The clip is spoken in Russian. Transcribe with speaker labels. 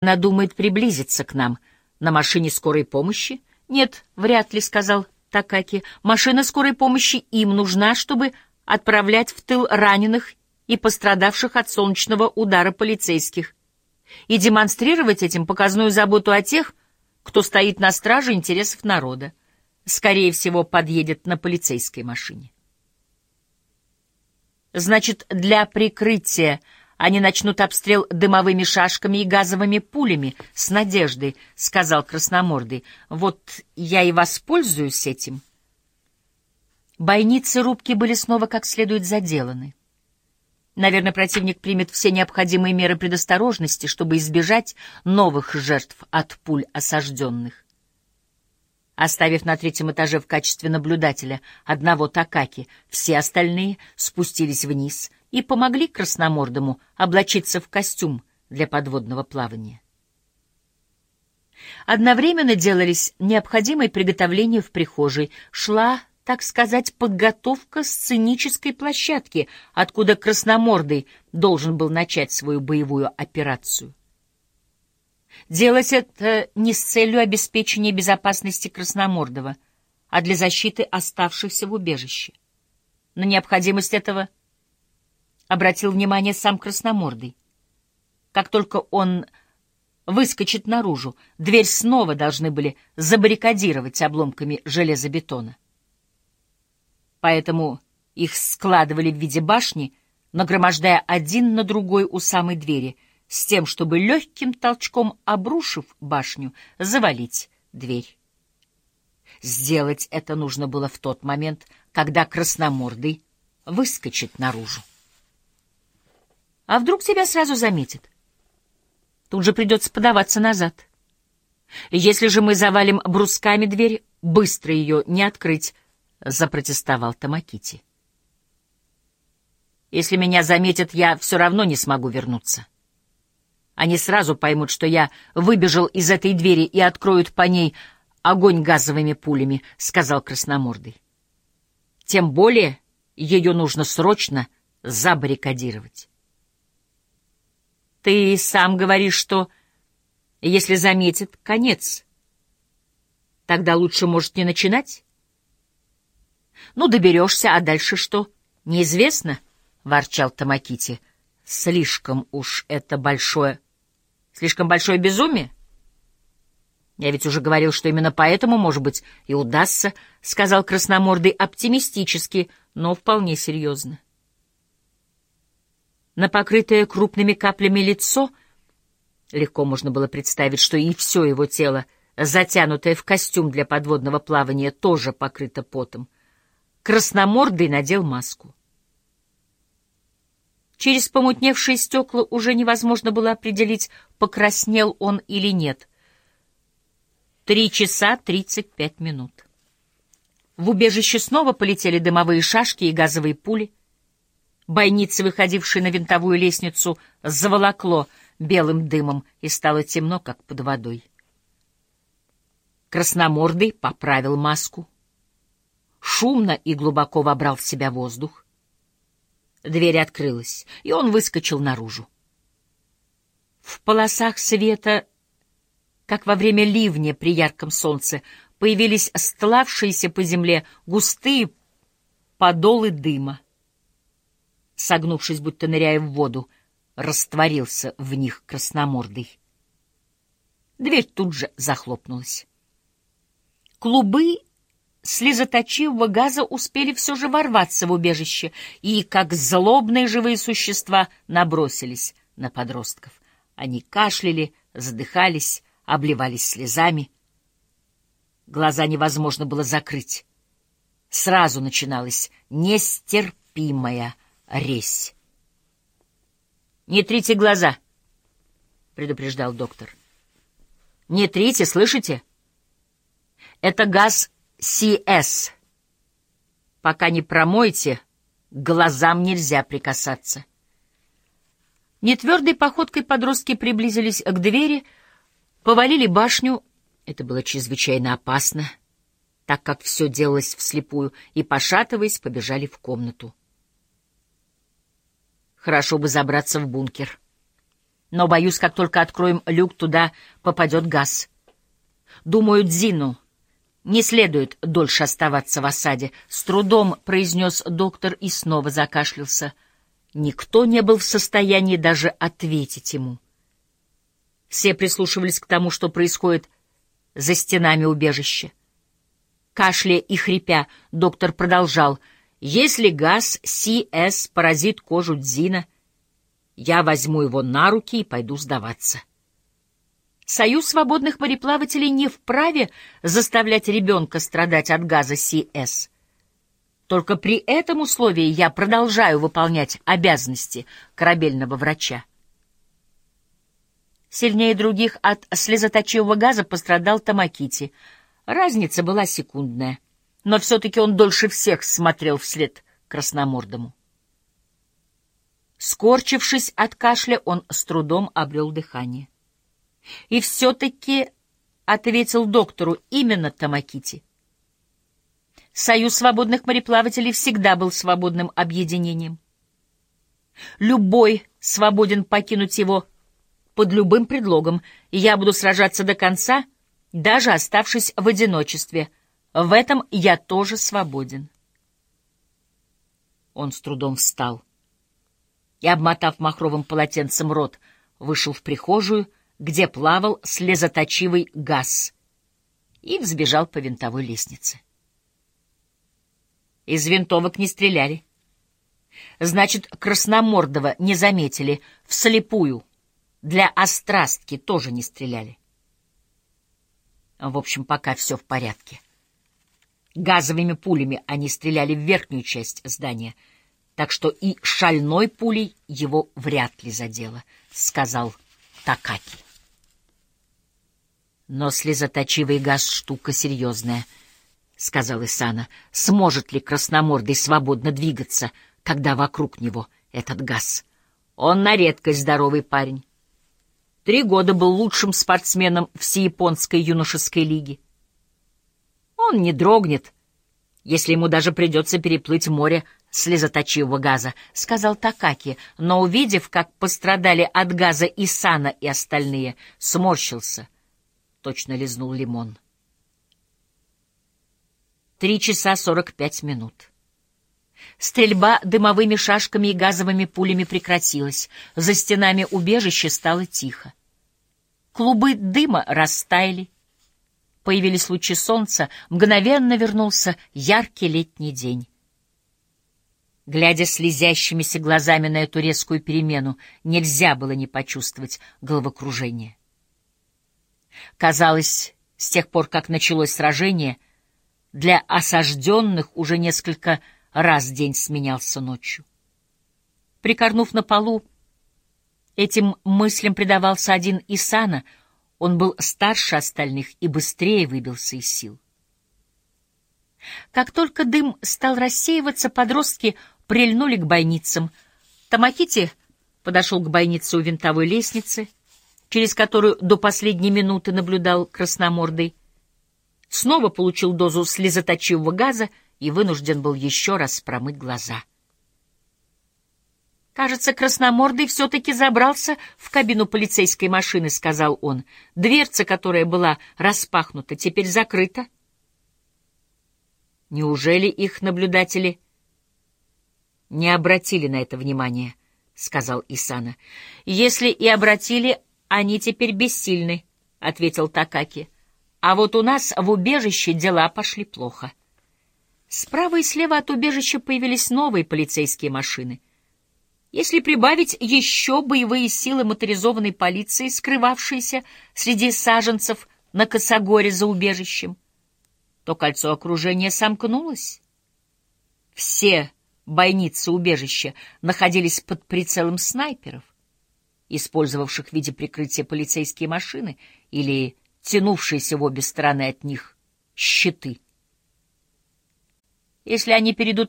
Speaker 1: Она думает приблизиться к нам. На машине скорой помощи? Нет, вряд ли, — сказал Такаки. Машина скорой помощи им нужна, чтобы отправлять в тыл раненых и пострадавших от солнечного удара полицейских и демонстрировать этим показную заботу о тех, кто стоит на страже интересов народа. Скорее всего, подъедет на полицейской машине. Значит, для прикрытия они начнут обстрел дымовыми шашками и газовыми пулями с надеждой, — сказал Красномордый. Вот я и воспользуюсь этим. Бойницы рубки были снова как следует заделаны. Наверное, противник примет все необходимые меры предосторожности, чтобы избежать новых жертв от пуль осажденных. Оставив на третьем этаже в качестве наблюдателя одного Такаки, все остальные спустились вниз и помогли Красномордому облачиться в костюм для подводного плавания. Одновременно делались необходимые приготовления в прихожей, шла, так сказать, подготовка сценической площадки, откуда Красномордый должен был начать свою боевую операцию. Делать это не с целью обеспечения безопасности Красномордова, а для защиты оставшихся в убежище. На необходимость этого обратил внимание сам Красномордый. Как только он выскочит наружу, дверь снова должны были забаррикадировать обломками железобетона. Поэтому их складывали в виде башни, нагромождая один на другой у самой двери — с тем, чтобы легким толчком, обрушив башню, завалить дверь. Сделать это нужно было в тот момент, когда красномордый выскочит наружу. А вдруг тебя сразу заметит? Тут же придется подаваться назад. Если же мы завалим брусками дверь, быстро ее не открыть, — запротестовал Тамакити. Если меня заметят, я все равно не смогу вернуться. Они сразу поймут, что я выбежал из этой двери и откроют по ней огонь газовыми пулями, — сказал Красномордый. Тем более ее нужно срочно забаррикадировать. Ты сам говоришь, что если заметит, конец. Тогда лучше, может, не начинать? Ну, доберешься, а дальше что? Неизвестно, — ворчал Тамакити. Слишком уж это большое... Слишком большое безумие? Я ведь уже говорил, что именно поэтому, может быть, и удастся, — сказал Красномордый оптимистически, но вполне серьезно. На покрытое крупными каплями лицо легко можно было представить, что и все его тело, затянутое в костюм для подводного плавания, тоже покрыто потом. Красномордый надел маску. Через помутневшие стекла уже невозможно было определить, покраснел он или нет. Три часа тридцать пять минут. В убежище снова полетели дымовые шашки и газовые пули. Бойницы, выходившие на винтовую лестницу, заволокло белым дымом, и стало темно, как под водой. Красномордый поправил маску. Шумно и глубоко вобрал в себя воздух. Дверь открылась, и он выскочил наружу. В полосах света, как во время ливня при ярком солнце, появились стлавшиеся по земле густые подолы дыма. Согнувшись, будто ныряя в воду, растворился в них красномордый. Дверь тут же захлопнулась. Клубы слезоточивого газа успели все же ворваться в убежище и, как злобные живые существа, набросились на подростков. Они кашляли, задыхались, обливались слезами. Глаза невозможно было закрыть. Сразу начиналась нестерпимая резь. «Не трите глаза!» — предупреждал доктор. «Не трите, слышите? Это газ CS. Пока не промоете, глазам нельзя прикасаться. Нетвердой походкой подростки приблизились к двери, повалили башню. Это было чрезвычайно опасно, так как все делалось вслепую, и, пошатываясь, побежали в комнату. Хорошо бы забраться в бункер. Но, боюсь, как только откроем люк, туда попадет газ. Думаю, Дзину не следует дольше оставаться в осаде. С трудом произнес доктор и снова закашлялся. Никто не был в состоянии даже ответить ему. Все прислушивались к тому, что происходит за стенами убежища. Кашляя и хрипя, доктор продолжал. «Если газ CS поразит кожу Дзина, я возьму его на руки и пойду сдаваться». Союз свободных мореплавателей не вправе заставлять ребенка страдать от газа CS. Только при этом условии я продолжаю выполнять обязанности корабельного врача. Сильнее других от слезоточивого газа пострадал Тамакити — Разница была секундная, но все-таки он дольше всех смотрел вслед красномордому. Скорчившись от кашля, он с трудом обрел дыхание. И все-таки ответил доктору именно Тамакити. Союз свободных мореплавателей всегда был свободным объединением. Любой свободен покинуть его под любым предлогом, и я буду сражаться до конца — даже оставшись в одиночестве. В этом я тоже свободен. Он с трудом встал и, обмотав махровым полотенцем рот, вышел в прихожую, где плавал слезоточивый газ, и взбежал по винтовой лестнице. Из винтовок не стреляли. Значит, Красномордова не заметили, вслепую, для острастки тоже не стреляли. В общем, пока все в порядке. Газовыми пулями они стреляли в верхнюю часть здания, так что и шальной пулей его вряд ли задело, — сказал Такаки. Но слезоточивый газ — штука серьезная, — сказал Исана. Сможет ли красномордый свободно двигаться, когда вокруг него этот газ? Он на редкость здоровый парень. Три года был лучшим спортсменом всеяпонской юношеской лиги. Он не дрогнет, если ему даже придется переплыть море слезоточивого газа, — сказал Такаки, но, увидев, как пострадали от газа и Сана, и остальные, сморщился. Точно лизнул лимон. Три часа сорок пять минут. Стрельба дымовыми шашками и газовыми пулями прекратилась. За стенами убежища стало тихо. Клубы дыма растаяли. Появились лучи солнца, мгновенно вернулся яркий летний день. Глядя слезящимися глазами на эту резкую перемену, нельзя было не почувствовать головокружение. Казалось, с тех пор, как началось сражение, для осажденных уже несколько раз день сменялся ночью. Прикорнув на полу, этим мыслям предавался один Исана, он был старше остальных и быстрее выбился из сил. Как только дым стал рассеиваться, подростки прильнули к бойницам. Тамакити подошел к бойнице у винтовой лестницы, через которую до последней минуты наблюдал красномордый, снова получил дозу слезоточивого газа и вынужден был еще раз промыть глаза. «Кажется, красномордый все-таки забрался в кабину полицейской машины», — сказал он. «Дверца, которая была распахнута, теперь закрыта». «Неужели их наблюдатели не обратили на это внимания?» — сказал Исана. «Если и обратили, они теперь бессильны», — ответил Такаки. «А вот у нас в убежище дела пошли плохо». Справа и слева от убежища появились новые полицейские машины. Если прибавить еще боевые силы моторизованной полиции, скрывавшиеся среди саженцев на косогоре за убежищем, то кольцо окружения сомкнулось. Все бойницы убежища находились под прицелом снайперов, использовавших в виде прикрытия полицейские машины или тянувшиеся в обе стороны от них щиты. Если они перейдут на